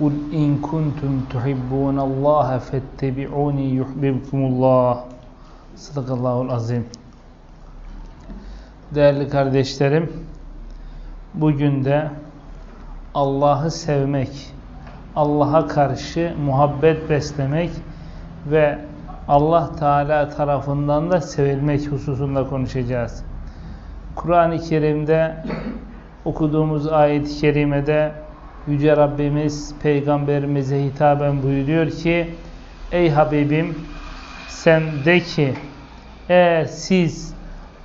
Muhammed. Bismillahirrahmanirrahim. Kul in kuntum tuhibbunallaha fettebi'uni yuhibbukumullah. Sadakallahul azim. Değerli kardeşlerim, bugün de Allah'ı sevmek, Allah'a karşı muhabbet beslemek ve Allah Teala tarafından da sevilmek hususunda konuşacağız. Kur'an-ı Kerim'de okuduğumuz ayet-i kerimede Yüce Rabbimiz Peygamberimize hitaben buyuruyor ki Ey Habibim sen de ki eğer siz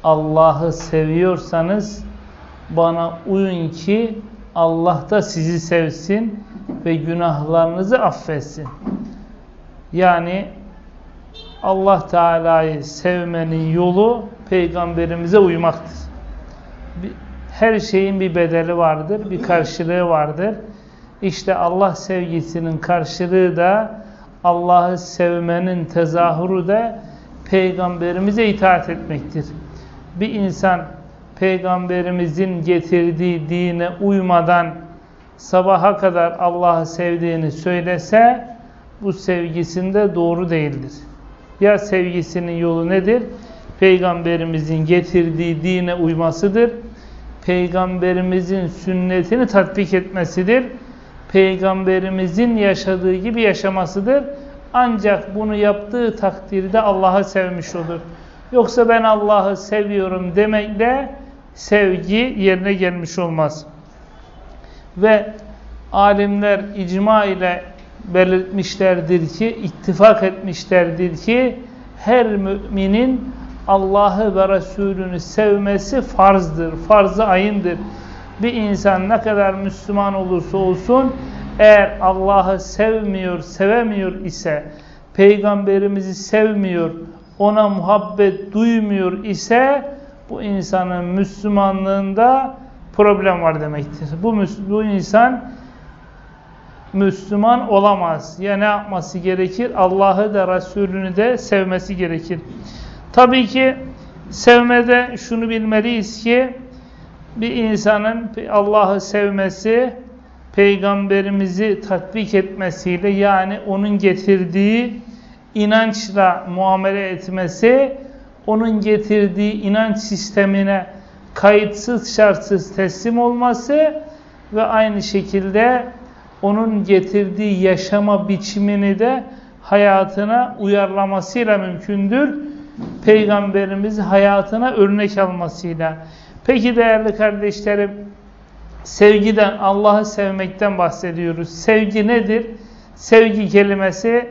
Allah'ı seviyorsanız bana uyun ki Allah da sizi sevsin ve günahlarınızı affetsin. Yani Allah Teala'yı sevmenin yolu peygamberimize uymaktır. Her şeyin bir bedeli vardır, bir karşılığı vardır. İşte Allah sevgisinin karşılığı da Allah'ı sevmenin tezahürü de peygamberimize itaat etmektir. Bir insan peygamberimizin getirdiği dine uymadan sabaha kadar Allah'ı sevdiğini söylese bu sevgisinde doğru değildir. Ya sevgisinin yolu nedir? Peygamberimizin getirdiği dine uymasıdır. Peygamberimizin sünnetini tatbik etmesidir. Peygamberimizin yaşadığı gibi yaşamasıdır. Ancak bunu yaptığı takdirde Allah'ı sevmiş olur. Yoksa ben Allah'ı seviyorum demekle sevgi yerine gelmiş olmaz. Ve alimler icma ile belirtmişlerdir ki, ittifak etmişlerdir ki her müminin Allah'ı ve Resulünü sevmesi farzdır, farz-ı ayındır. Bir insan ne kadar Müslüman olursa olsun eğer Allah'ı sevmiyor, sevemiyor ise, Peygamberimizi sevmiyor, ona muhabbet duymuyor ise bu insanın Müslümanlığında problem var demektir. Bu, bu insan Müslüman olamaz. Ya ne yapması gerekir? Allah'ı da Resulünü de sevmesi gerekir. Tabii ki sevmede şunu bilmeliyiz ki bir insanın Allah'ı sevmesi peygamberimizi tatbik etmesiyle yani onun getirdiği inançla muamele etmesi onun getirdiği inanç sistemine kayıtsız şartsız teslim olması ve aynı şekilde onun getirdiği yaşama biçimini de hayatına uyarlamasıyla mümkündür. Peygamberimiz hayatına örnek almasıyla. Peki değerli kardeşlerim, sevgiden, Allah'ı sevmekten bahsediyoruz. Sevgi nedir? Sevgi kelimesi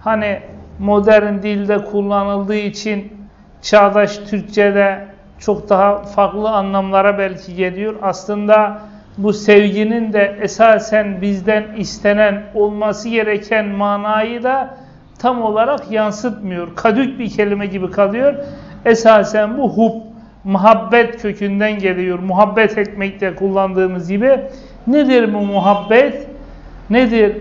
hani modern dilde kullanıldığı için çağdaş Türkçe'de çok daha farklı anlamlara belki geliyor. Aslında bu sevginin de esasen bizden istenen olması gereken manayı da tam olarak yansıtmıyor. Kadük bir kelime gibi kalıyor. Esasen bu hub, muhabbet kökünden geliyor. Muhabbet etmekte kullandığımız gibi. Nedir bu muhabbet? Nedir?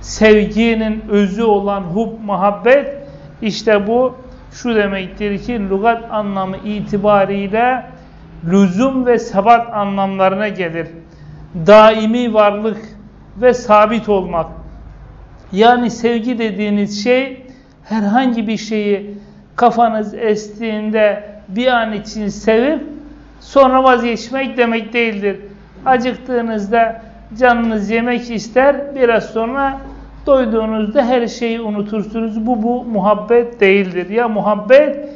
Sevginin özü olan hub, muhabbet. İşte bu şu demektir ki lügat anlamı itibariyle lüzum ve sebat anlamlarına gelir. Daimi varlık ve sabit olmak. Yani sevgi dediğiniz şey herhangi bir şeyi kafanız estiğinde bir an için sevip sonra vazgeçmek demek değildir. Acıktığınızda canınız yemek ister biraz sonra doyduğunuzda her şeyi unutursunuz. Bu bu muhabbet değildir. Ya muhabbet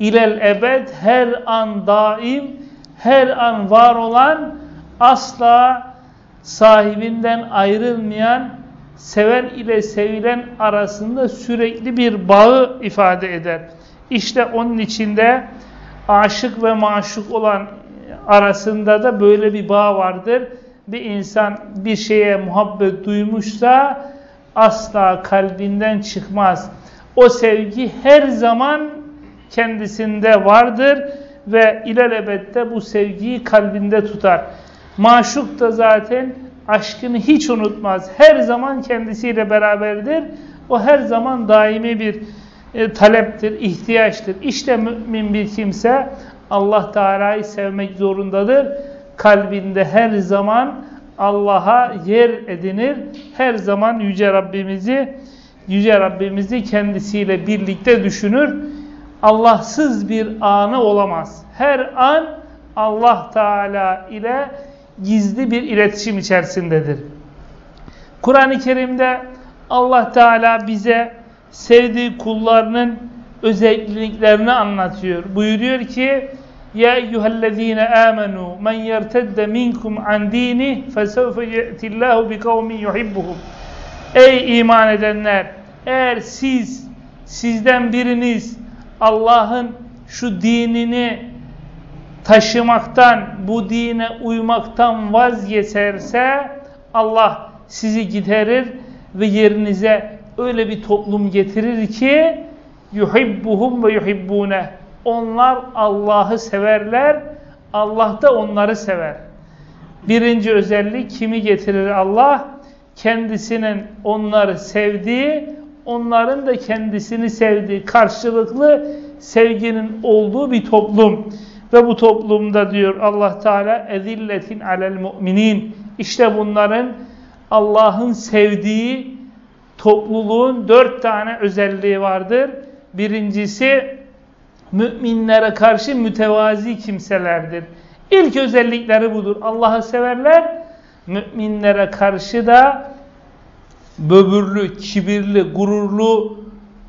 ilel ebed her an daim her an var olan asla sahibinden ayrılmayan seven ile sevilen arasında sürekli bir bağı ifade eder. İşte onun içinde aşık ve maşuk olan arasında da böyle bir bağ vardır. Bir insan bir şeye muhabbet duymuşsa asla kalbinden çıkmaz. O sevgi her zaman kendisinde vardır ve ilelebette bu sevgiyi kalbinde tutar. Maşuk da zaten aşkını hiç unutmaz. Her zaman kendisiyle beraberdir. O her zaman daimi bir e, taleptir, ihtiyaçtır. İşte mümin bir kimse Allah Teala'yı sevmek zorundadır. Kalbinde her zaman Allah'a yer edinir. Her zaman Yüce Rabbimizi Yüce Rabbimizi kendisiyle birlikte düşünür. Allahsız bir anı olamaz. Her an Allah Teala ile gizli bir iletişim içerisindedir. Kur'an-ı Kerim'de Allah Teala bize sevdiği kullarının özelliklerini anlatıyor. Buyuruyor ki Ya eyyühellezine amenu men yertedde minkum an dini fesevfe ye'tillahu bi kavmin yuhibbuhum Ey iman edenler eğer siz sizden biriniz Allah'ın şu dinini taşımaktan, bu dine uymaktan vazgeçerse Allah sizi giderir ve yerinize öyle bir toplum getirir ki yuhibbuhum ve yuhibbune onlar Allah'ı severler Allah da onları sever. Birinci özellik kimi getirir Allah? Kendisinin onları sevdiği, onların da kendisini sevdiği karşılıklı sevginin olduğu bir toplum. Ve bu toplumda diyor Allah Teala ezilletin alel müminin. İşte bunların Allah'ın sevdiği topluluğun dört tane özelliği vardır. Birincisi müminlere karşı mütevazi kimselerdir. İlk özellikleri budur. Allah'ı severler. Müminlere karşı da böbürlü, kibirli, gururlu,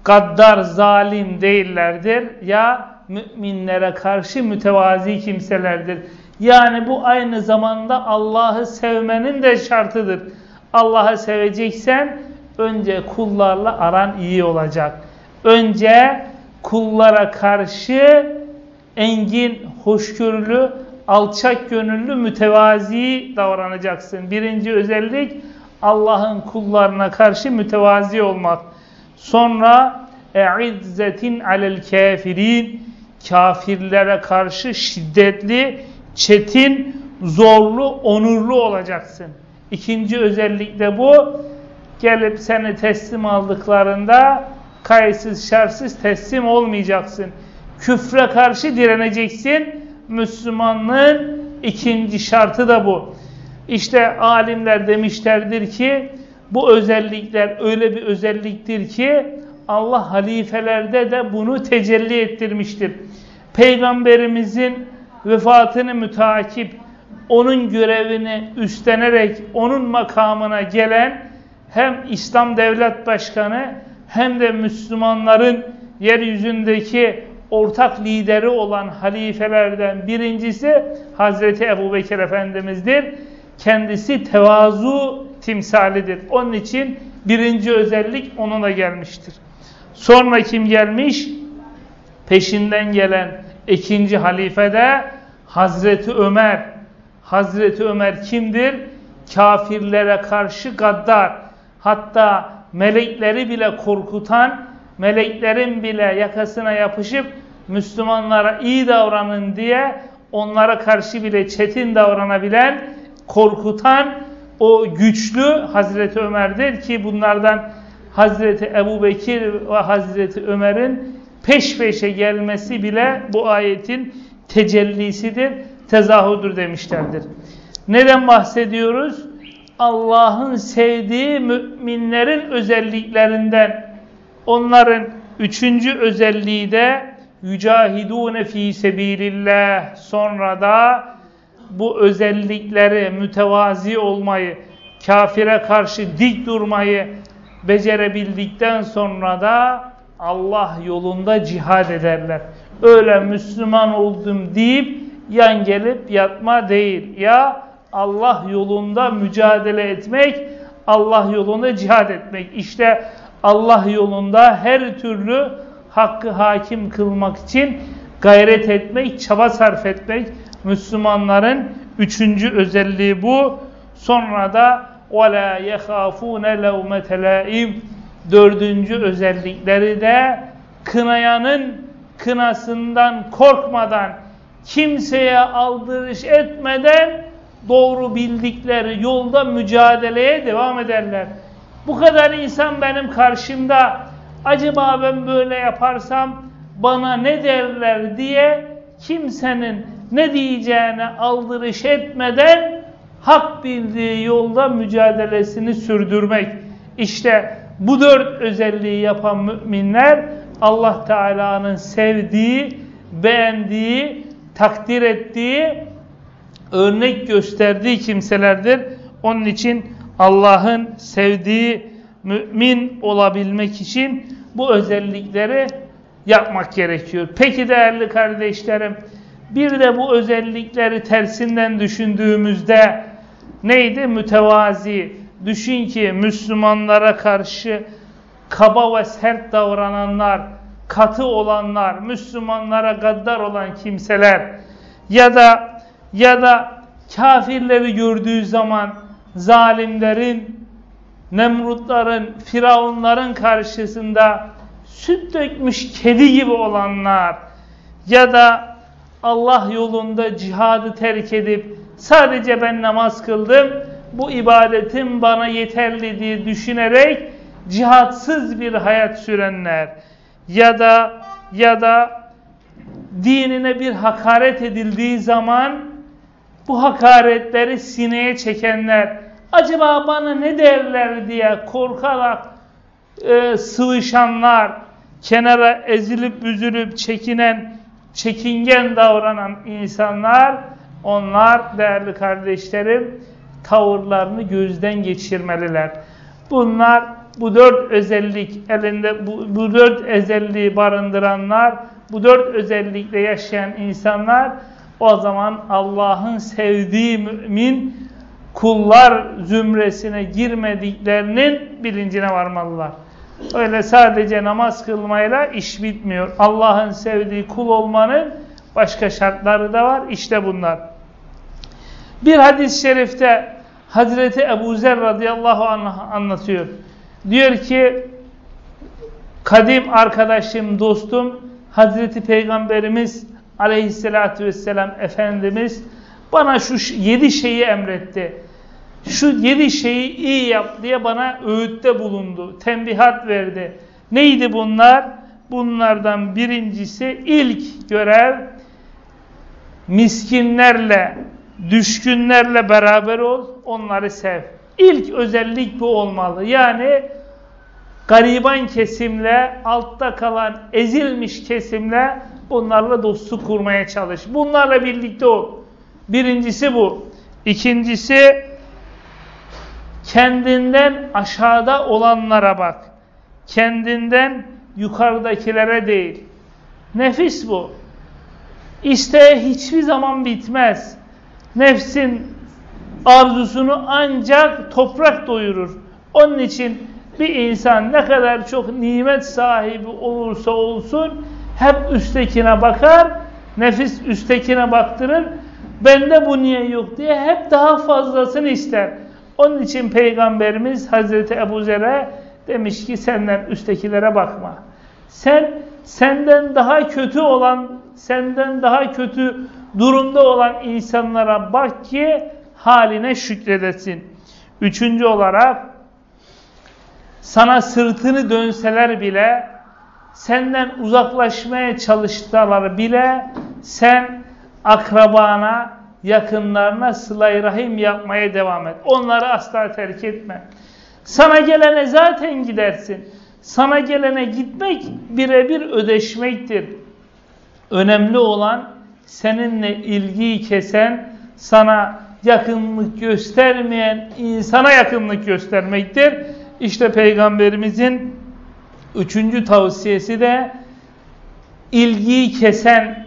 gaddar, zalim değillerdir. Ya müminlere karşı mütevazi kimselerdir. Yani bu aynı zamanda Allah'ı sevmenin de şartıdır. Allah'ı seveceksen önce kullarla aran iyi olacak. Önce kullara karşı engin, hoşgörülü, alçak gönüllü, mütevazi davranacaksın. Birinci özellik Allah'ın kullarına karşı mütevazi olmak. Sonra e'izzetin alel kafirin kafirlere karşı şiddetli, çetin, zorlu, onurlu olacaksın. İkinci özellik de bu. Gelip seni teslim aldıklarında kayıtsız şartsız teslim olmayacaksın. Küfre karşı direneceksin. Müslümanlığın ikinci şartı da bu. İşte alimler demişlerdir ki bu özellikler öyle bir özelliktir ki Allah halifelerde de bunu tecelli ettirmiştir. Peygamberimizin vefatını mütakip, onun görevini üstlenerek onun makamına gelen hem İslam Devlet Başkanı hem de Müslümanların yeryüzündeki ortak lideri olan halifelerden birincisi Hazreti Ebu Bekir Efendimiz'dir. Kendisi tevazu timsalidir. Onun için birinci özellik onunla gelmiştir. Sonra kim gelmiş? Peşinden gelen ikinci halifede Hazreti Ömer. Hazreti Ömer kimdir? Kafirlere karşı gaddar. Hatta melekleri bile korkutan, meleklerin bile yakasına yapışıp Müslümanlara iyi davranın diye onlara karşı bile çetin davranabilen, korkutan o güçlü Hazreti Ömer'dir ki bunlardan Hazreti Ebu Bekir ve Hazreti Ömer'in peş peşe gelmesi bile bu ayetin tecellisidir, tezahüdür demişlerdir. Neden bahsediyoruz? Allah'ın sevdiği müminlerin özelliklerinden. Onların üçüncü özelliği de yücahidûne fî sebilillah. Sonra da bu özellikleri mütevazi olmayı, kafire karşı dik durmayı becerebildikten sonra da Allah yolunda cihad ederler. Öyle Müslüman oldum deyip yan gelip yatma değil. Ya Allah yolunda mücadele etmek, Allah yolunda cihad etmek. İşte Allah yolunda her türlü hakkı hakim kılmak için gayret etmek, çaba sarf etmek Müslümanların üçüncü özelliği bu. Sonra da وَلَا يَخَافُونَ لَوْمَ تَلَائِمْ dördüncü özellikleri de kınayanın kınasından korkmadan, kimseye aldırış etmeden doğru bildikleri yolda mücadeleye devam ederler. Bu kadar insan benim karşımda acaba ben böyle yaparsam bana ne derler diye kimsenin ne diyeceğine aldırış etmeden hak bildiği yolda mücadelesini sürdürmek. İşte bu dört özelliği yapan müminler Allah Teala'nın sevdiği, beğendiği, takdir ettiği, örnek gösterdiği kimselerdir. Onun için Allah'ın sevdiği mümin olabilmek için bu özellikleri yapmak gerekiyor. Peki değerli kardeşlerim, bir de bu özellikleri tersinden düşündüğümüzde neydi? Mütevazi. Düşün ki Müslümanlara karşı kaba ve sert davrananlar, katı olanlar, Müslümanlara gaddar olan kimseler ya da ya da kafirleri gördüğü zaman zalimlerin, Nemrutların, Firavunların karşısında süt dökmüş kedi gibi olanlar ya da Allah yolunda cihadı terk edip sadece ben namaz kıldım, bu ibadetim bana yeterli diye düşünerek cihatsız bir hayat sürenler ya da ya da dinine bir hakaret edildiği zaman bu hakaretleri sineye çekenler acaba bana ne derler diye korkarak e, sıvışanlar kenara ezilip üzülüp çekinen çekingen davranan insanlar onlar değerli kardeşlerim tavırlarını gözden geçirmeliler. Bunlar bu dört özellik elinde bu, bu dört özelliği barındıranlar, bu dört özellikle yaşayan insanlar o zaman Allah'ın sevdiği mümin kullar zümresine girmediklerinin bilincine varmalılar. Öyle sadece namaz kılmayla iş bitmiyor. Allah'ın sevdiği kul olmanın başka şartları da var. İşte bunlar. Bir hadis-i şerifte Hazreti Ebu Zer radıyallahu anh anlatıyor. Diyor ki kadim arkadaşım, dostum Hazreti Peygamberimiz aleyhissalatü vesselam Efendimiz bana şu yedi şeyi emretti. Şu yedi şeyi iyi yap diye bana öğütte bulundu. Tembihat verdi. Neydi bunlar? Bunlardan birincisi ilk görev miskinlerle, düşkünlerle beraber ol, onları sev. İlk özellik bu olmalı. Yani gariban kesimle, altta kalan ezilmiş kesimle bunlarla dostluk kurmaya çalış. Bunlarla birlikte ol. Birincisi bu. İkincisi kendinden aşağıda olanlara bak. Kendinden yukarıdakilere değil. Nefis bu. İsteğe hiçbir zaman bitmez. Nefsin arzusunu ancak toprak doyurur. Onun için bir insan ne kadar çok nimet sahibi olursa olsun hep üsttekine bakar, nefis üsttekine baktırır. Bende bu niye yok diye hep daha fazlasını ister. Onun için Peygamberimiz Hazreti Ebu Zer'e demiş ki senden üsttekilere bakma. Sen senden daha kötü olan, senden daha kötü durumda olan insanlara bak ki haline şükredesin. Üçüncü olarak sana sırtını dönseler bile senden uzaklaşmaya çalıştılar bile sen akrabana, yakınlarına sıla rahim yapmaya devam et. Onları asla terk etme. Sana gelene zaten gidersin. Sana gelene gitmek birebir ödeşmektir. Önemli olan seninle ilgiyi kesen, sana yakınlık göstermeyen insana yakınlık göstermektir. İşte Peygamberimizin üçüncü tavsiyesi de ilgiyi kesen,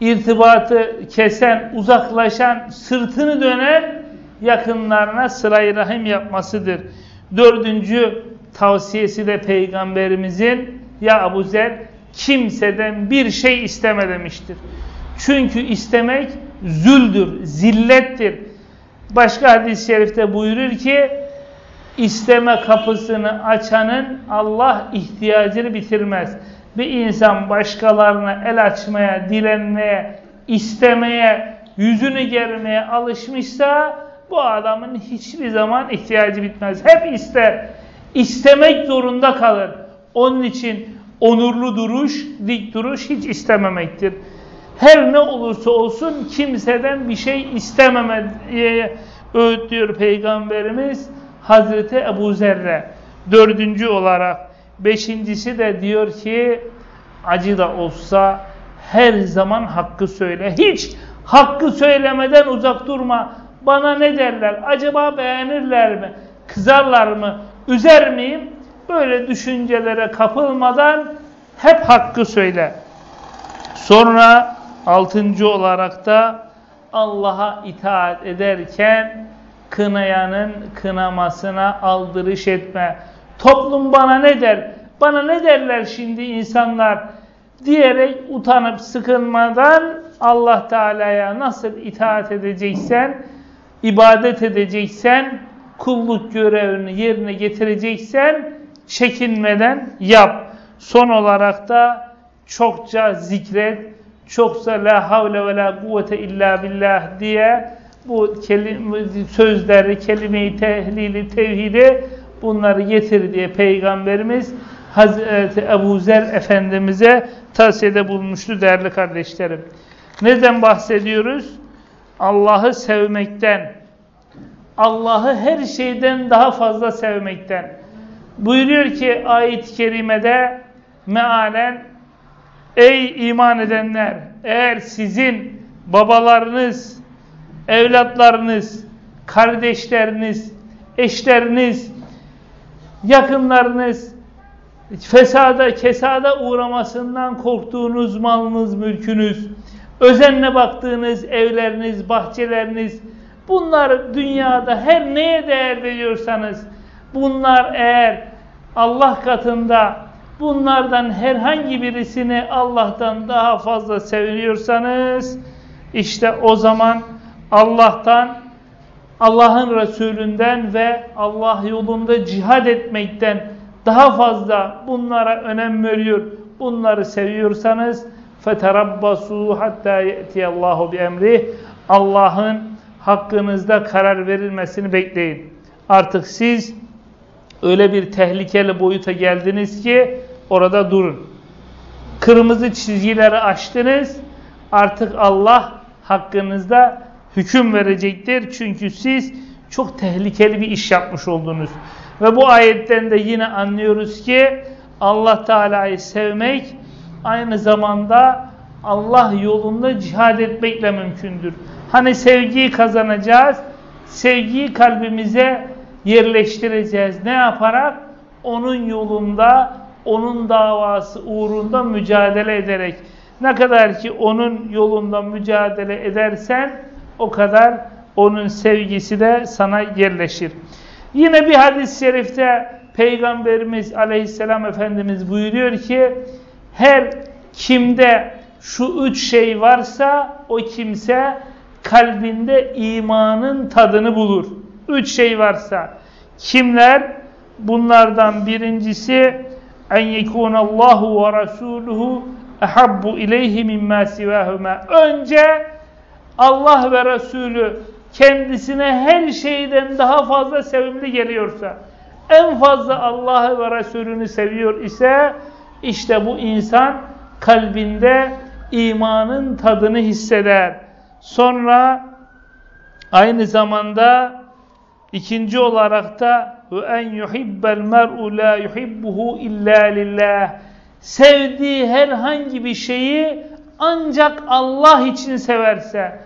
irtibatı kesen, uzaklaşan, sırtını dönen yakınlarına sırayı rahim yapmasıdır. Dördüncü tavsiyesi de Peygamberimizin ya Abu Zer kimseden bir şey isteme demiştir. Çünkü istemek züldür, zillettir. Başka hadis-i şerifte buyurur ki isteme kapısını açanın Allah ihtiyacını bitirmez. Bir insan başkalarına el açmaya, dilenmeye, istemeye, yüzünü germeye alışmışsa bu adamın hiçbir zaman ihtiyacı bitmez. Hep ister. İstemek zorunda kalır. Onun için onurlu duruş, dik duruş hiç istememektir. Her ne olursa olsun kimseden bir şey istememeye öğütlüyor Peygamberimiz Hazreti Ebu Zerre. Dördüncü olarak. Beşincisi de diyor ki acı da olsa her zaman hakkı söyle. Hiç hakkı söylemeden uzak durma. Bana ne derler? Acaba beğenirler mi? Kızarlar mı? Üzer miyim? Böyle düşüncelere kapılmadan hep hakkı söyle. Sonra altıncı olarak da Allah'a itaat ederken kınayanın kınamasına aldırış etme. Toplum bana ne der? Bana ne derler şimdi insanlar? Diyerek utanıp sıkılmadan Allah Teala'ya nasıl itaat edeceksen, ibadet edeceksen, kulluk görevini yerine getireceksen çekinmeden yap. Son olarak da çokça zikret, çoksa la havle ve la kuvvete illa billah diye bu kelime, sözleri, kelime-i tehlili, tevhidi bunları getir diye Peygamberimiz Hazreti Ebu Zer Efendimiz'e tavsiyede bulmuştu değerli kardeşlerim. Neden bahsediyoruz? Allah'ı sevmekten, Allah'ı her şeyden daha fazla sevmekten. Buyuruyor ki ayet-i kerimede mealen Ey iman edenler! Eğer sizin babalarınız, evlatlarınız, kardeşleriniz, eşleriniz, yakınlarınız fesada, kesada uğramasından korktuğunuz malınız, mülkünüz, özenle baktığınız evleriniz, bahçeleriniz, bunlar dünyada her neye değer veriyorsanız, bunlar eğer Allah katında bunlardan herhangi birisini Allah'tan daha fazla seviyorsanız, işte o zaman Allah'tan, Allah'ın Resulünden ve Allah yolunda cihad etmekten daha fazla bunlara önem veriyor, bunları seviyorsanız فَتَرَبَّسُوا hatta يَأْتِيَ bi emri Allah'ın hakkınızda karar verilmesini bekleyin. Artık siz öyle bir tehlikeli boyuta geldiniz ki orada durun. Kırmızı çizgileri aştınız. Artık Allah hakkınızda hüküm verecektir. Çünkü siz çok tehlikeli bir iş yapmış oldunuz. Ve bu ayetten de yine anlıyoruz ki Allah Teala'yı sevmek aynı zamanda Allah yolunda cihad etmekle mümkündür. Hani sevgiyi kazanacağız, sevgiyi kalbimize yerleştireceğiz. Ne yaparak? Onun yolunda, onun davası uğrunda mücadele ederek. Ne kadar ki onun yolunda mücadele edersen o kadar onun sevgisi de sana yerleşir. Yine bir hadis-i şerifte Peygamberimiz aleyhisselam Efendimiz buyuruyor ki her kimde şu üç şey varsa o kimse kalbinde imanın tadını bulur. Üç şey varsa kimler? Bunlardan birincisi en yekunallahu ve rasuluhu ehabbu ileyhi mimma sivahuma. Önce Allah ve Resulü kendisine her şeyden daha fazla sevimli geliyorsa, en fazla Allah'ı ve Resulünü seviyor ise, işte bu insan kalbinde imanın tadını hisseder. Sonra aynı zamanda ikinci olarak da en yuhibbel mer'u la yuhibbuhu illa lillah. Sevdiği herhangi bir şeyi ancak Allah için severse,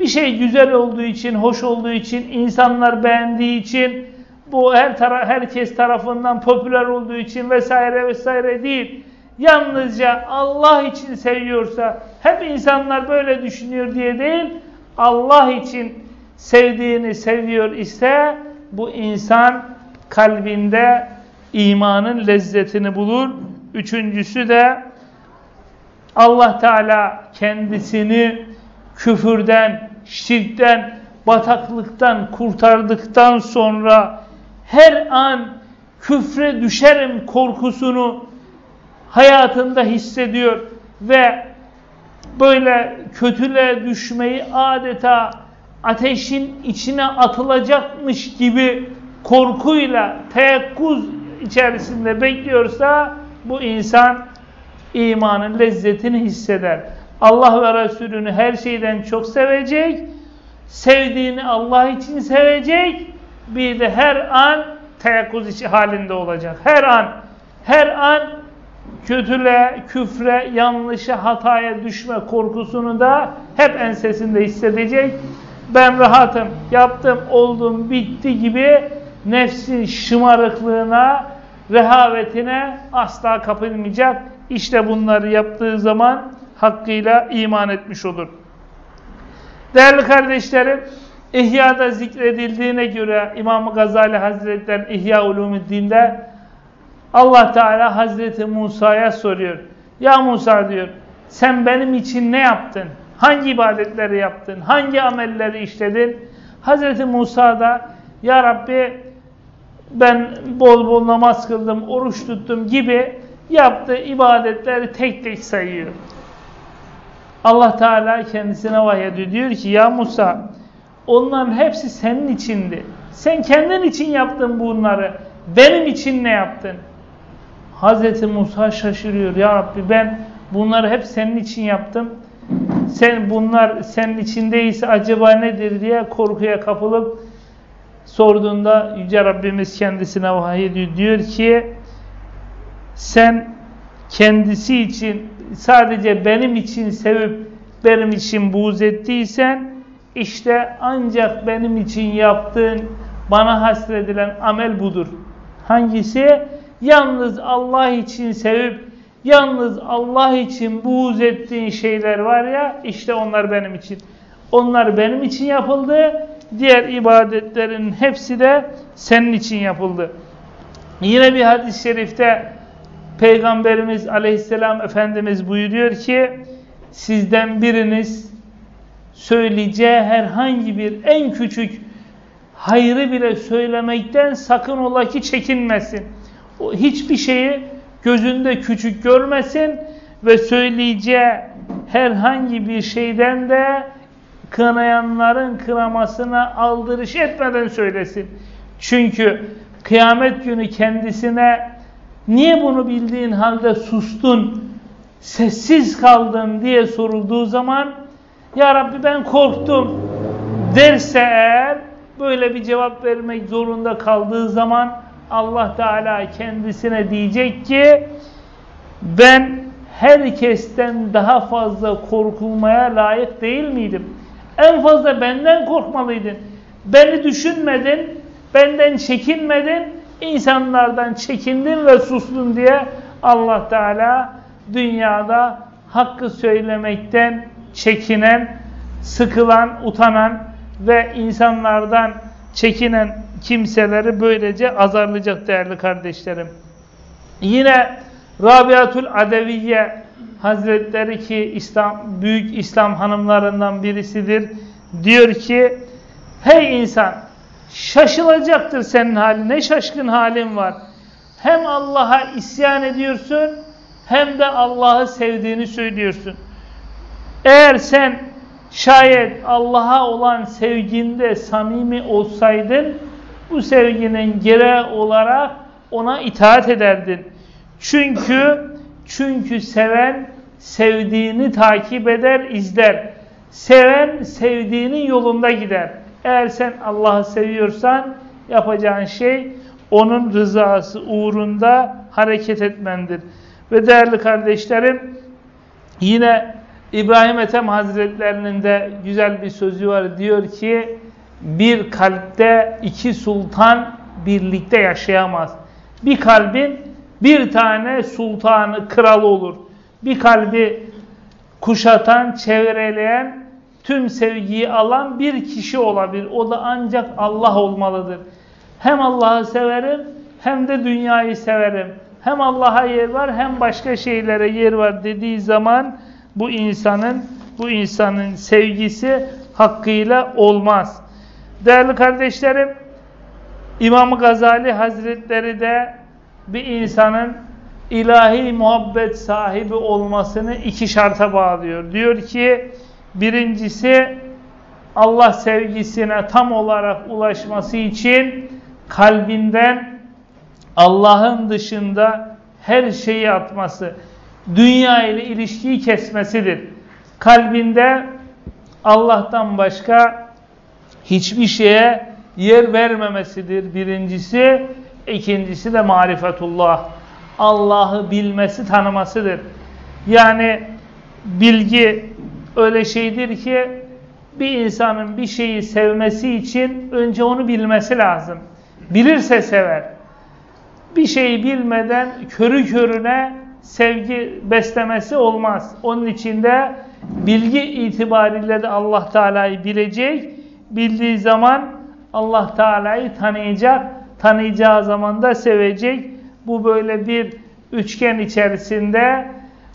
bir şey güzel olduğu için, hoş olduğu için, insanlar beğendiği için, bu her tara herkes tarafından popüler olduğu için vesaire vesaire değil. Yalnızca Allah için seviyorsa, hep insanlar böyle düşünüyor diye değil, Allah için sevdiğini seviyor ise bu insan kalbinde imanın lezzetini bulur. Üçüncüsü de Allah Teala kendisini küfürden, şirkten, bataklıktan kurtardıktan sonra her an küfre düşerim korkusunu hayatında hissediyor ve böyle kötülüğe düşmeyi adeta ateşin içine atılacakmış gibi korkuyla teyakkuz içerisinde bekliyorsa bu insan imanın lezzetini hisseder. Allah ve Resulünü her şeyden çok sevecek, sevdiğini Allah için sevecek, bir de her an teyakkuz halinde olacak. Her an, her an kötülüğe, küfre, yanlışa, hataya düşme korkusunu da hep ensesinde hissedecek. Ben rahatım, yaptım, oldum, bitti gibi nefsin şımarıklığına, rehavetine asla kapılmayacak. İşte bunları yaptığı zaman hakkıyla iman etmiş olur. Değerli kardeşlerim, İhya'da zikredildiğine göre İmam Gazali Hazretleri İhya Ulumuddin'de Allah Teala Hazreti Musa'ya soruyor. Ya Musa diyor, sen benim için ne yaptın? Hangi ibadetleri yaptın? Hangi amelleri işledin? Hazreti Musa da Ya Rabbi ben bol bol namaz kıldım, oruç tuttum gibi yaptığı ibadetleri tek tek sayıyor. Allah Teala kendisine vahyediyor. Diyor ki ya Musa onların hepsi senin içindi. Sen kendin için yaptın bunları. Benim için ne yaptın? Hazreti Musa şaşırıyor. Ya Rabbi ben bunları hep senin için yaptım. Sen bunlar senin içindeyse acaba nedir diye korkuya kapılıp sorduğunda Yüce Rabbimiz kendisine vahyediyor. Diyor ki sen kendisi için sadece benim için sevip benim için buğz ettiysen işte ancak benim için yaptığın bana hasredilen amel budur. Hangisi? Yalnız Allah için sevip yalnız Allah için buğz ettiğin şeyler var ya işte onlar benim için. Onlar benim için yapıldı. Diğer ibadetlerin hepsi de senin için yapıldı. Yine bir hadis-i şerifte Peygamberimiz aleyhisselam Efendimiz buyuruyor ki sizden biriniz söyleyeceği herhangi bir en küçük hayrı bile söylemekten sakın ola ki çekinmesin. O hiçbir şeyi gözünde küçük görmesin ve söyleyeceği herhangi bir şeyden de kınayanların kınamasına aldırış etmeden söylesin. Çünkü kıyamet günü kendisine niye bunu bildiğin halde sustun, sessiz kaldın diye sorulduğu zaman Ya Rabbi ben korktum derse eğer böyle bir cevap vermek zorunda kaldığı zaman Allah Teala kendisine diyecek ki ben herkesten daha fazla korkulmaya layık değil miydim? En fazla benden korkmalıydın. Beni düşünmedin, benden çekinmedin, insanlardan çekindin ve sustun diye Allah Teala dünyada hakkı söylemekten çekinen, sıkılan, utanan ve insanlardan çekinen kimseleri böylece azarlayacak değerli kardeşlerim. Yine Rabiatul Adeviye Hazretleri ki İslam büyük İslam hanımlarından birisidir. Diyor ki: "Hey insan, şaşılacaktır senin halin. Ne şaşkın halin var. Hem Allah'a isyan ediyorsun, hem de Allah'ı sevdiğini söylüyorsun. Eğer sen şayet Allah'a olan sevginde samimi olsaydın, bu sevginin gereği olarak ona itaat ederdin. Çünkü çünkü seven sevdiğini takip eder, izler. Seven sevdiğinin yolunda gider. Eğer sen Allah'ı seviyorsan yapacağın şey onun rızası uğrunda hareket etmendir. Ve değerli kardeşlerim yine İbrahim Ethem Hazretlerinin de güzel bir sözü var. Diyor ki bir kalpte iki sultan birlikte yaşayamaz. Bir kalbin bir tane sultanı, kralı olur. Bir kalbi kuşatan, çevreleyen, tüm sevgiyi alan bir kişi olabilir. O da ancak Allah olmalıdır. Hem Allah'ı severim hem de dünyayı severim. Hem Allah'a yer var hem başka şeylere yer var dediği zaman bu insanın bu insanın sevgisi hakkıyla olmaz. Değerli kardeşlerim İmam Gazali Hazretleri de bir insanın ilahi muhabbet sahibi olmasını iki şarta bağlıyor. Diyor ki birincisi Allah sevgisine tam olarak ulaşması için kalbinden Allah'ın dışında her şeyi atması, dünya ile ilişkiyi kesmesidir. Kalbinde Allah'tan başka hiçbir şeye yer vermemesidir birincisi. İkincisi de marifetullah. Allah'ı bilmesi, tanımasıdır. Yani bilgi öyle şeydir ki bir insanın bir şeyi sevmesi için önce onu bilmesi lazım. Bilirse sever. Bir şeyi bilmeden körü körüne sevgi beslemesi olmaz. Onun içinde bilgi itibariyle de Allah Teala'yı bilecek. Bildiği zaman Allah Teala'yı tanıyacak. Tanıyacağı zaman da sevecek. Bu böyle bir üçgen içerisinde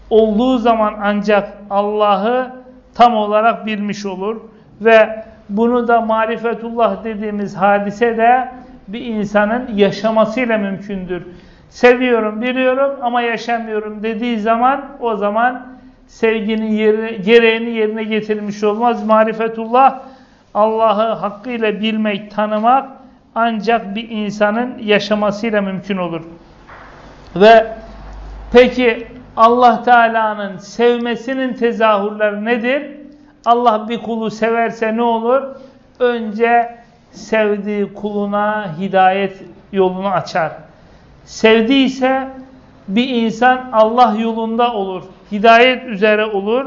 olduğu zaman ancak Allah'ı tam olarak bilmiş olur. Ve bunu da marifetullah dediğimiz hadise de bir insanın yaşamasıyla mümkündür. Seviyorum, biliyorum ama yaşamıyorum dediği zaman o zaman sevginin yeri, gereğini yerine getirmiş olmaz. Marifetullah Allah'ı hakkıyla bilmek, tanımak ancak bir insanın yaşamasıyla mümkün olur. Ve peki Allah Teala'nın sevmesinin tezahürleri nedir? Allah bir kulu severse ne olur? Önce sevdiği kuluna hidayet yolunu açar. Sevdiyse bir insan Allah yolunda olur. Hidayet üzere olur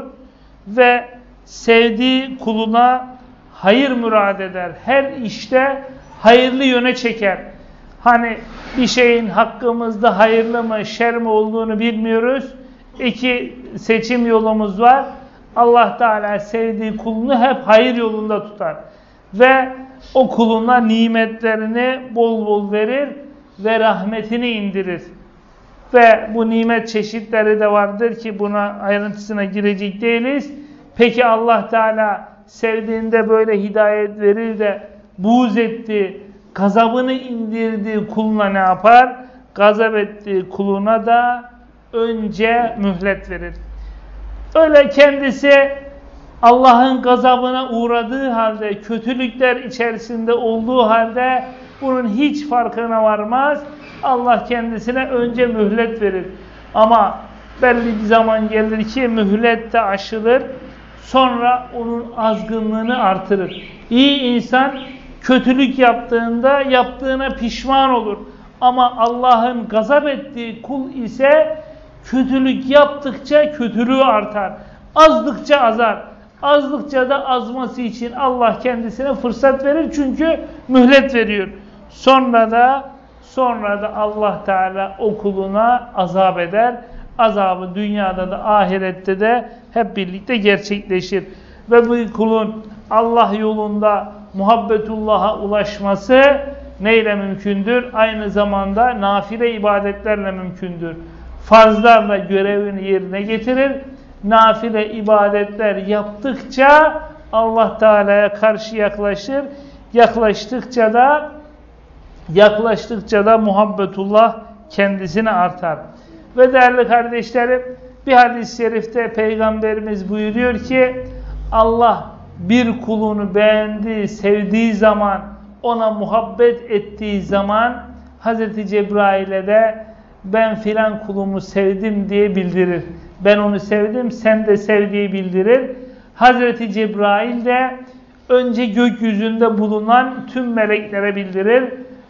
ve sevdiği kuluna hayır murad eder. Her işte hayırlı yöne çeker. Hani bir şeyin hakkımızda hayırlı mı, şer mi olduğunu bilmiyoruz. İki seçim yolumuz var. Allah Teala sevdiği kulunu hep hayır yolunda tutar. Ve o kuluna nimetlerini bol bol verir ve rahmetini indirir. Ve bu nimet çeşitleri de vardır ki buna ayrıntısına girecek değiliz. Peki Allah Teala sevdiğinde böyle hidayet verir de buğz etti, gazabını indirdiği kuluna ne yapar? Gazap ettiği kuluna da önce mühlet verir. Öyle kendisi Allah'ın gazabına uğradığı halde, kötülükler içerisinde olduğu halde bunun hiç farkına varmaz. Allah kendisine önce mühlet verir. Ama belli bir zaman gelir ki mühlet de aşılır. Sonra onun azgınlığını artırır. İyi insan kötülük yaptığında yaptığına pişman olur. Ama Allah'ın gazap ettiği kul ise kötülük yaptıkça kötülüğü artar. Azdıkça azar. Azdıkça da azması için Allah kendisine fırsat verir çünkü mühlet veriyor. Sonra da sonra da Allah Teala o kuluna azap eder. Azabı dünyada da ahirette de hep birlikte gerçekleşir. Ve bu kulun Allah yolunda muhabbetullah'a ulaşması neyle mümkündür? Aynı zamanda nafile ibadetlerle mümkündür. Farzlarla görevini yerine getirir. Nafile ibadetler yaptıkça Allah Teala'ya karşı yaklaşır. Yaklaştıkça da yaklaştıkça da muhabbetullah kendisine artar. Ve değerli kardeşlerim bir hadis-i şerifte Peygamberimiz buyuruyor ki Allah bir kulunu beğendiği, sevdiği zaman, ona muhabbet ettiği zaman Hz. Cebrail'e de ben filan kulumu sevdim diye bildirir. Ben onu sevdim, sen de sev diye bildirir. Hz. Cebrail de önce gökyüzünde bulunan tüm meleklere bildirir.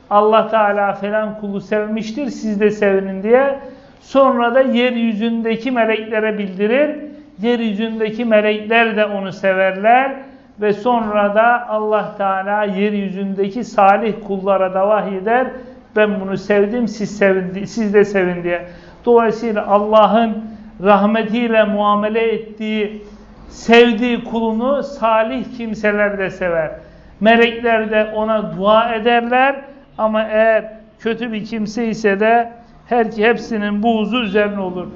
Allah Teala falan kulu sevmiştir, siz de sevinin diye. Sonra da yeryüzündeki meleklere bildirir. Yeryüzündeki melekler de onu severler. Ve sonra da Allah Teala yeryüzündeki salih kullara da vahyeder. Ben bunu sevdim, siz, sevin, siz de sevin diye. Dolayısıyla Allah'ın rahmetiyle muamele ettiği, sevdiği kulunu salih kimseler de sever. Melekler de ona dua ederler. Ama eğer kötü bir kimse ise de her hepsinin buğzu üzerine olur.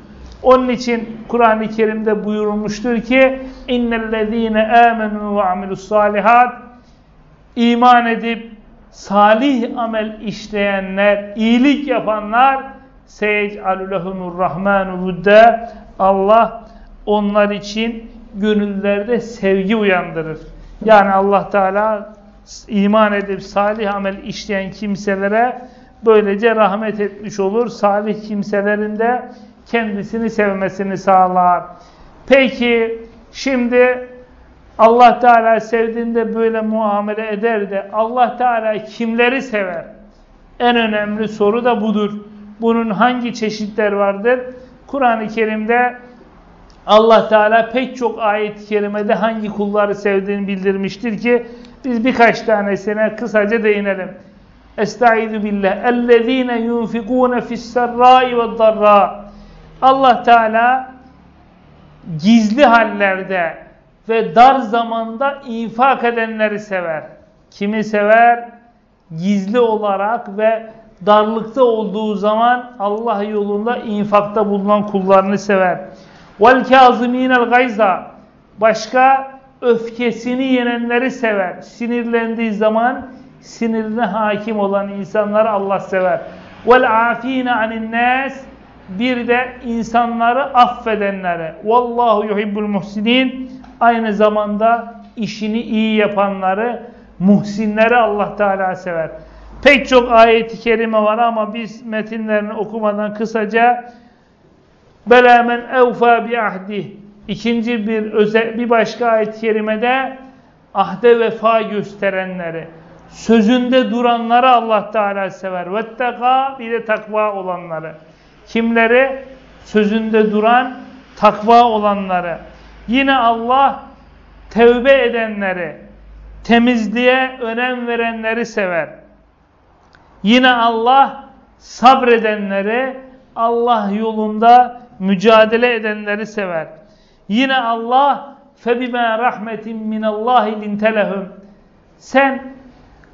Onun için Kur'an-ı Kerim'de buyurulmuştur ki innellezîne âmenû ve amilus salihat iman edip salih amel işleyenler, iyilik yapanlar seyec'alü lehumur rahmanu vudde Allah onlar için gönüllerde sevgi uyandırır. Yani Allah Teala iman edip salih amel işleyen kimselere böylece rahmet etmiş olur. Salih kimselerin de kendisini sevmesini sağlar. Peki şimdi Allah Teala sevdiğinde böyle muamele eder de Allah Teala kimleri sever? En önemli soru da budur. Bunun hangi çeşitler vardır? Kur'an-ı Kerim'de Allah Teala pek çok ayet-i kerimede hangi kulları sevdiğini bildirmiştir ki biz birkaç tanesine kısaca değinelim. Estaizu billah. Ellezine yunfikune fis-serrai ve'd-darra. Allah Teala gizli hallerde ve dar zamanda infak edenleri sever. Kimi sever? Gizli olarak ve darlıkta olduğu zaman Allah yolunda infakta bulunan kullarını sever. Vel kâzimînel gayza. Başka öfkesini yenenleri sever. Sinirlendiği zaman sinirine hakim olan insanları Allah sever. Vel afîne anin nâs. Bir de insanları affedenleri. Vallahu yuhibbul muhsinin. Aynı zamanda işini iyi yapanları, muhsinleri Allah Teala sever. Pek çok ayet-i kerime var ama biz metinlerini okumadan kısaca Bela men evfa bi ahdi. İkinci bir özel, bir başka ayet-i kerimede ahde vefa gösterenleri, sözünde duranları Allah Teala sever. Vetteka bir de takva olanları. Kimleri? Sözünde duran, takva olanları. Yine Allah tevbe edenleri, temizliğe önem verenleri sever. Yine Allah sabredenleri, Allah yolunda mücadele edenleri sever. Yine Allah فَبِمَا رَحْمَةٍ مِنَ اللّٰهِ لِنْتَلَهُمْ Sen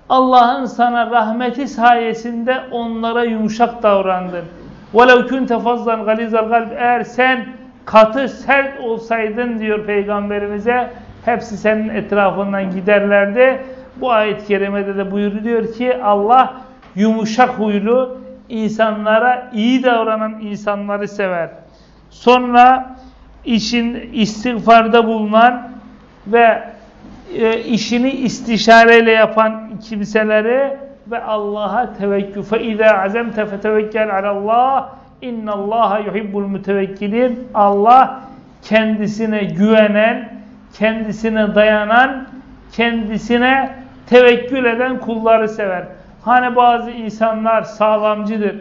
Allah'ın sana rahmeti sayesinde onlara yumuşak davrandın. وَلَوْ كُنْتَ فَضْلًا غَلِيزَ الْغَلْبِ Eğer sen katı sert olsaydın diyor Peygamberimize hepsi senin etrafından giderlerdi. Bu ayet-i kerimede de buyuruyor ki Allah yumuşak huylu insanlara iyi davranan insanları sever. Sonra işin istiğfarda bulunan ve e, işini istişareyle yapan kimseleri ve Allah'a tevekkül. Fe izâ azemte fetevekkel alallah. İnnallâhe yuhibbul mütevekkilin. Allah kendisine güvenen, kendisine dayanan, kendisine tevekkül eden kulları sever. Hani bazı insanlar sağlamcıdır.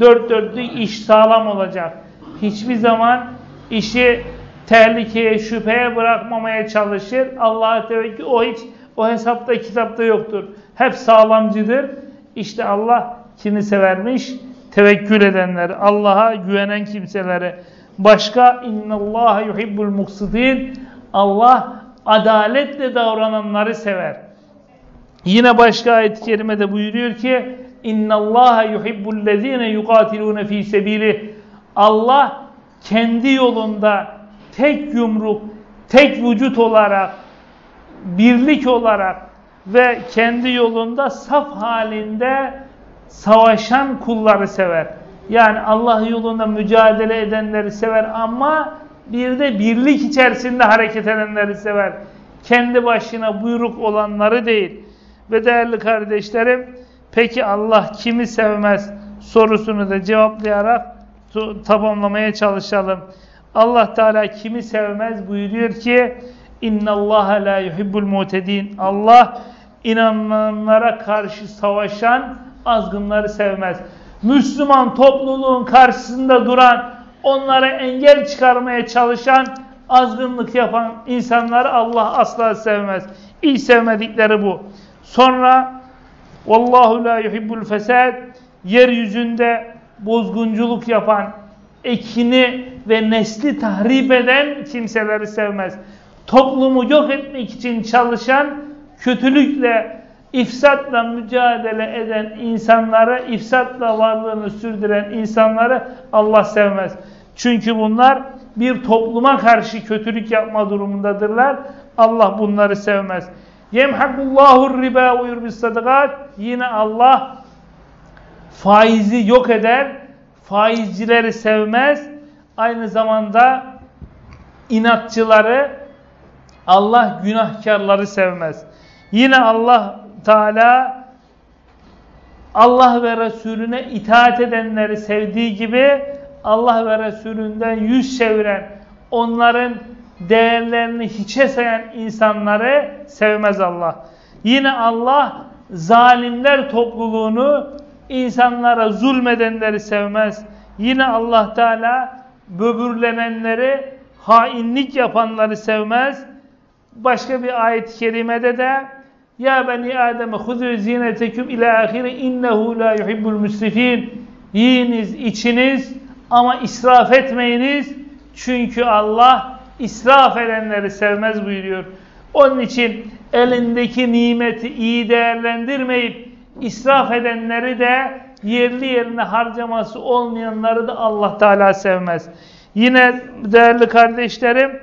Dört dörtlük iş sağlam olacak. Hiçbir zaman işi tehlikeye, şüpheye bırakmamaya çalışır. Allah'a tevekkül o hiç o hesapta kitapta yoktur. Hep sağlamcıdır. İşte Allah kimi severmiş? Tevekkül edenler, Allah'a güvenen kimseleri. Başka innallaha yuhibbul muksidin. Allah adaletle davrananları sever. Yine başka ayet-i kerimede buyuruyor ki innallaha yuhibbullezine yuqatilune fi sebili. Allah kendi yolunda tek yumruk, tek vücut olarak, birlik olarak ve kendi yolunda saf halinde savaşan kulları sever. Yani Allah yolunda mücadele edenleri sever ama bir de birlik içerisinde hareket edenleri sever. Kendi başına buyruk olanları değil. Ve değerli kardeşlerim, peki Allah kimi sevmez sorusunu da cevaplayarak tamamlamaya çalışalım. Allah Teala kimi sevmez buyuruyor ki İnna Allah la yuhibbul mutedin. Allah inananlara karşı savaşan azgınları sevmez. Müslüman topluluğun karşısında duran, onlara engel çıkarmaya çalışan, azgınlık yapan insanları Allah asla sevmez. İyi sevmedikleri bu. Sonra Vallahu la yuhibbul fesad yeryüzünde bozgunculuk yapan, ekini ve nesli tahrip eden kimseleri sevmez. Toplumu yok etmek için çalışan, kötülükle, ifsatla mücadele eden insanları, ifsatla varlığını sürdüren insanları Allah sevmez. Çünkü bunlar bir topluma karşı kötülük yapma durumundadırlar. Allah bunları sevmez. Yemhakullahu riba ve yurbis sadakat. Yine Allah faizi yok eder. Faizcileri sevmez. Aynı zamanda inatçıları Allah günahkarları sevmez. Yine Allah Teala Allah ve Resulüne itaat edenleri sevdiği gibi Allah ve Resulünden yüz çeviren, onların değerlerini hiçe sayan insanları sevmez Allah. Yine Allah zalimler topluluğunu, insanlara zulmedenleri sevmez. Yine Allah Teala böbürlenenleri, hainlik yapanları sevmez. Başka bir ayet-i kerimede de ya beni Adem huzu zineteküm ila ahire innehu la yuhibbul müsrifin. Yiyiniz, içiniz ama israf etmeyiniz. Çünkü Allah israf edenleri sevmez buyuruyor. Onun için elindeki nimeti iyi değerlendirmeyip israf edenleri de yerli yerine harcaması olmayanları da Allah Teala sevmez. Yine değerli kardeşlerim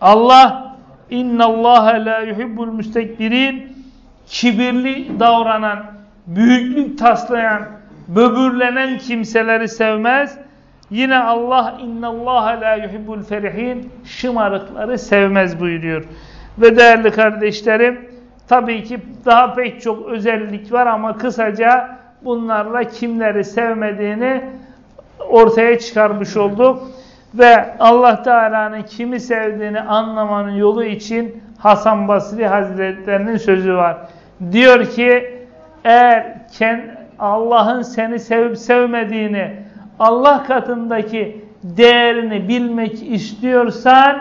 Allah İnna Allah la yuhibbul müstekbirin kibirli davranan, büyüklük taslayan, böbürlenen kimseleri sevmez. Yine Allah inna Allah la yuhibbul ferihin şımarıkları sevmez buyuruyor. Ve değerli kardeşlerim tabii ki daha pek çok özellik var ama kısaca bunlarla kimleri sevmediğini ortaya çıkarmış olduk. Ve Allah Teala'nın kimi sevdiğini anlamanın yolu için Hasan Basri Hazretlerinin sözü var. Diyor ki eğer Allah'ın seni sevip sevmediğini Allah katındaki değerini bilmek istiyorsan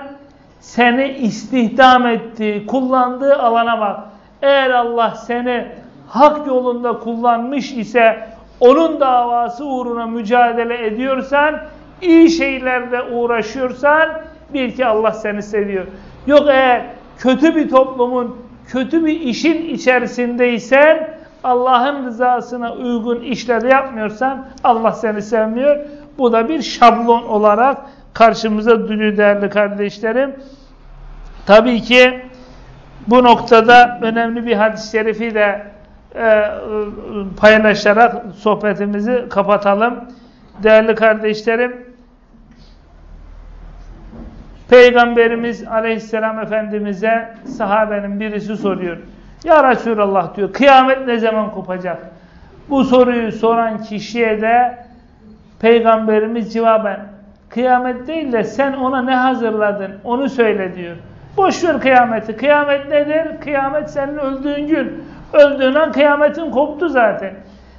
seni istihdam ettiği, kullandığı alana bak. Eğer Allah seni hak yolunda kullanmış ise onun davası uğruna mücadele ediyorsan iyi şeylerle uğraşıyorsan bil ki Allah seni seviyor. Yok eğer kötü bir toplumun kötü bir işin içerisindeysen Allah'ın rızasına uygun işler yapmıyorsan Allah seni sevmiyor. Bu da bir şablon olarak karşımıza duruyor değerli kardeşlerim. Tabii ki bu noktada önemli bir hadis-i şerifi de e, paylaşarak sohbetimizi kapatalım. Değerli kardeşlerim, Peygamberimiz aleyhisselam efendimize sahabenin birisi soruyor. Ya Resulallah diyor kıyamet ne zaman kopacak? Bu soruyu soran kişiye de Peygamberimiz cevaben kıyamet değil de sen ona ne hazırladın onu söyle diyor. Boş ver kıyameti. Kıyamet nedir? Kıyamet senin öldüğün gün. Öldüğün an kıyametin koptu zaten.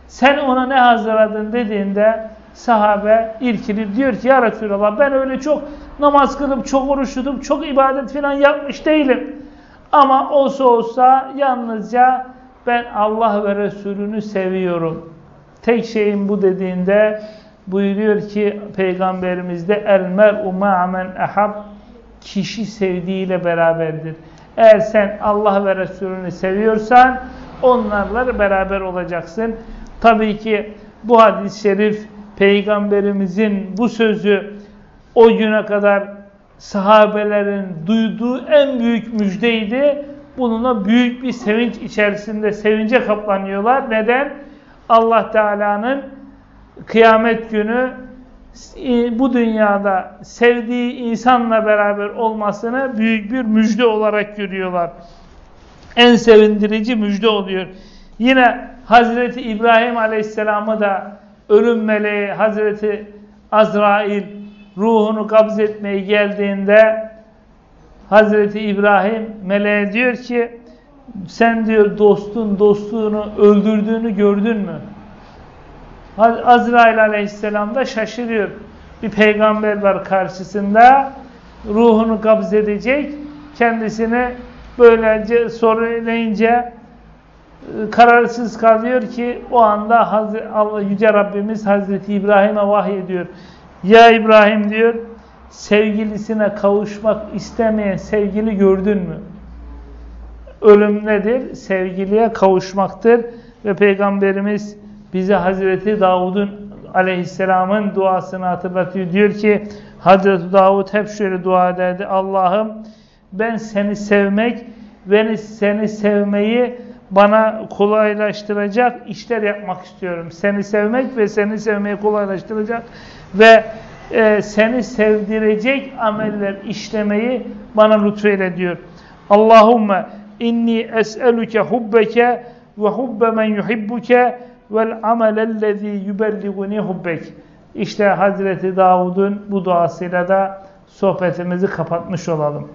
Sen ona ne hazırladın dediğinde sahabe irkilir. Diyor ki ya Resulallah ben öyle çok namaz kılıp çok oruç tutup çok ibadet falan yapmış değilim. Ama olsa olsa yalnızca ben Allah ve Resulünü seviyorum. Tek şeyim bu dediğinde buyuruyor ki Peygamberimiz de el mer'u ma'men ehab kişi sevdiğiyle beraberdir. Eğer sen Allah ve Resulünü seviyorsan onlarla beraber olacaksın. Tabii ki bu hadis-i şerif Peygamberimizin bu sözü o güne kadar sahabelerin duyduğu en büyük müjdeydi. Bununla büyük bir sevinç içerisinde sevince kaplanıyorlar. Neden? Allah Teala'nın kıyamet günü bu dünyada sevdiği insanla beraber olmasını büyük bir müjde olarak görüyorlar. En sevindirici müjde oluyor. Yine Hazreti İbrahim Aleyhisselam'ı da ölüm meleği Hazreti Azrail ruhunu kabz etmeye geldiğinde Hazreti İbrahim meleğe diyor ki sen diyor dostun dostluğunu öldürdüğünü gördün mü? Azrail aleyhisselam da şaşırıyor. Bir peygamber var karşısında ruhunu kabz edecek kendisine böylece söyleyince e, kararsız kalıyor ki o anda Allah, Yüce Rabbimiz Hazreti İbrahim'e vahiy ediyor. Ya İbrahim diyor, sevgilisine kavuşmak istemeyen sevgili gördün mü? Ölüm nedir? Sevgiliye kavuşmaktır. Ve Peygamberimiz bize Hazreti Davud'un aleyhisselamın duasını hatırlatıyor. Diyor ki Hazreti Davud hep şöyle dua ederdi. Allah'ım ben seni sevmek Beni seni sevmeyi bana kolaylaştıracak işler yapmak istiyorum. Seni sevmek ve seni sevmeyi kolaylaştıracak ve e, seni sevdirecek ameller işlemeyi bana lütfeyle diyor. Allahumme inni es'eluke hubbeke ve hubbe men yuhibbuke vel amelellezî yübelliguni hubbek. İşte Hazreti Davud'un bu duasıyla da sohbetimizi kapatmış olalım.